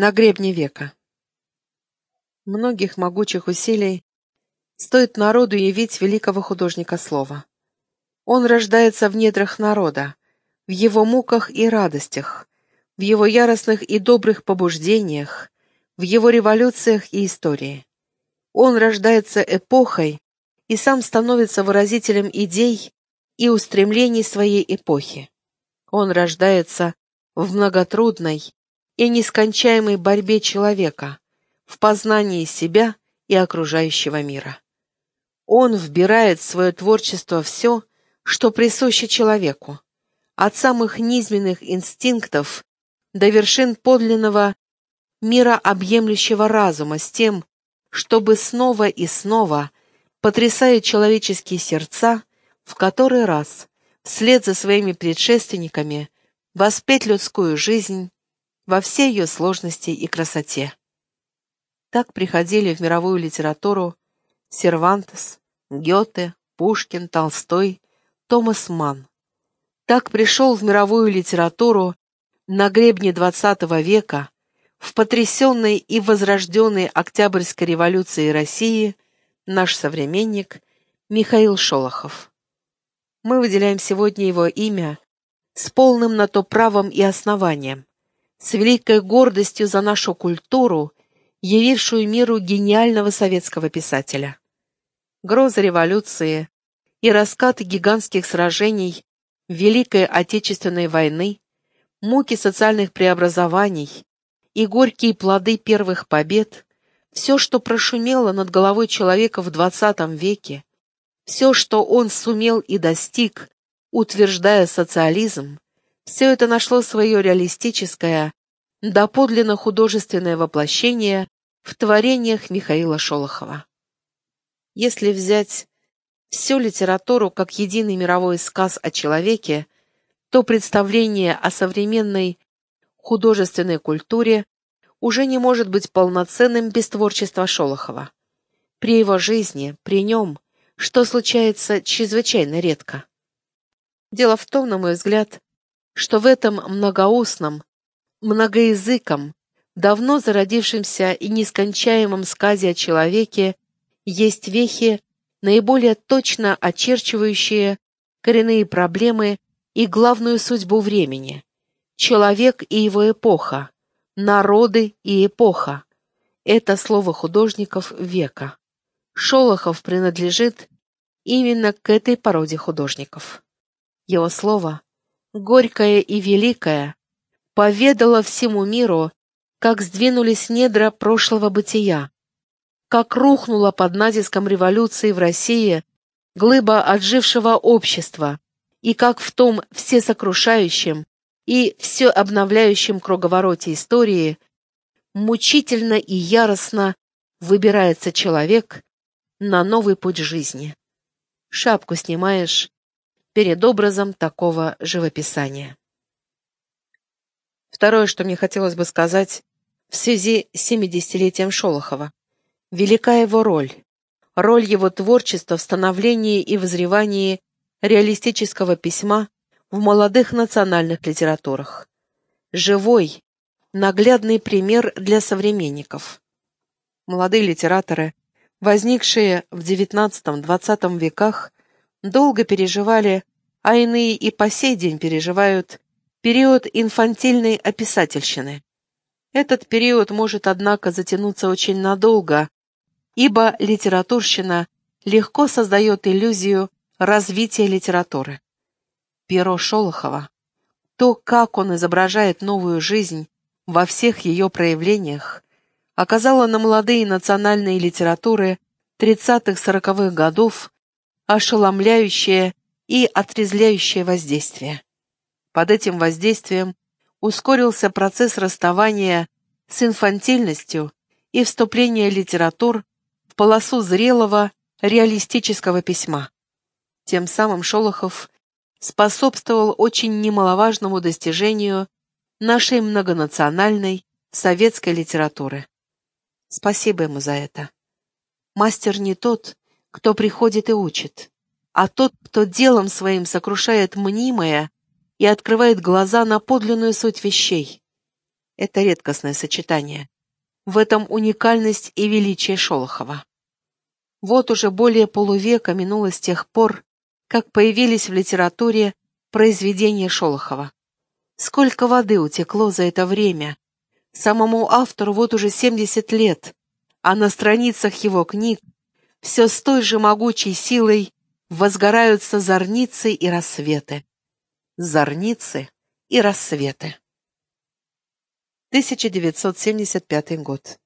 На гребне века. Многих могучих усилий стоит народу явить великого художника слова. Он рождается в недрах народа, в его муках и радостях, в его яростных и добрых побуждениях, в его революциях и истории. Он рождается эпохой и сам становится выразителем идей и устремлений своей эпохи. Он рождается в многотрудной и нескончаемой борьбе человека, в познании себя и окружающего мира. Он вбирает в свое творчество все, что присуще человеку, от самых низменных инстинктов до вершин подлинного мирообъемлющего разума с тем, чтобы снова и снова, потрясая человеческие сердца, в который раз, вслед за своими предшественниками, воспеть людскую жизнь во всей ее сложности и красоте. Так приходили в мировую литературу Сервантес, Гёте, Пушкин, Толстой, Томас Манн. Так пришел в мировую литературу на гребне XX века, в потрясенной и возрожденной Октябрьской революции России наш современник Михаил Шолохов. Мы выделяем сегодня его имя с полным на то правом и основанием, с великой гордостью за нашу культуру, явившую миру гениального советского писателя. Грозы революции и раскаты гигантских сражений Великой Отечественной войны, муки социальных преобразований и горькие плоды первых побед, все, что прошумело над головой человека в XX веке, все, что он сумел и достиг, утверждая социализм, все это нашло свое реалистическое, доподлинно художественное воплощение в творениях Михаила Шолохова. Если взять всю литературу как единый мировой сказ о человеке, то представление о современной художественной культуре уже не может быть полноценным без творчества Шолохова. При его жизни, при нем, что случается чрезвычайно редко. Дело в том, на мой взгляд, что в этом многоустном, многоязыком, давно зародившемся и нескончаемом сказе о человеке есть вехи, наиболее точно очерчивающие коренные проблемы и главную судьбу времени – человек и его эпоха, народы и эпоха. Это слово художников века. Шолохов принадлежит именно к этой породе художников. Его слово, горькое и великое, поведало всему миру, как сдвинулись недра прошлого бытия, как рухнула под натиском революции в России глыба отжившего общества, и как в том всесокрушающем и все обновляющем круговороте истории мучительно и яростно выбирается человек на новый путь жизни. Шапку снимаешь перед образом такого живописания. Второе, что мне хотелось бы сказать в связи с 70-летием Шолохова. Велика его роль, роль его творчества в становлении и возревании реалистического письма в молодых национальных литературах. Живой, наглядный пример для современников. Молодые литераторы, возникшие в XIX-XX веках, долго переживали, а иные и по сей день переживают, период инфантильной описательщины. Этот период может, однако, затянуться очень надолго, ибо литературщина легко создает иллюзию развития литературы. Перо Шолохова, то, как он изображает новую жизнь во всех ее проявлениях, оказало на молодые национальные литературы 30-40-х годов ошеломляющее и отрезвляющее воздействие. Под этим воздействием ускорился процесс расставания с инфантильностью и вступления литератур полосу зрелого, реалистического письма. Тем самым Шолохов способствовал очень немаловажному достижению нашей многонациональной советской литературы. Спасибо ему за это. Мастер не тот, кто приходит и учит, а тот, кто делом своим сокрушает мнимое и открывает глаза на подлинную суть вещей. Это редкостное сочетание. В этом уникальность и величие Шолохова. Вот уже более полувека минуло с тех пор, как появились в литературе произведения Шолохова. Сколько воды утекло за это время. Самому автору вот уже 70 лет, а на страницах его книг все с той же могучей силой возгораются зорницы и рассветы. Зорницы и рассветы. 1975 год.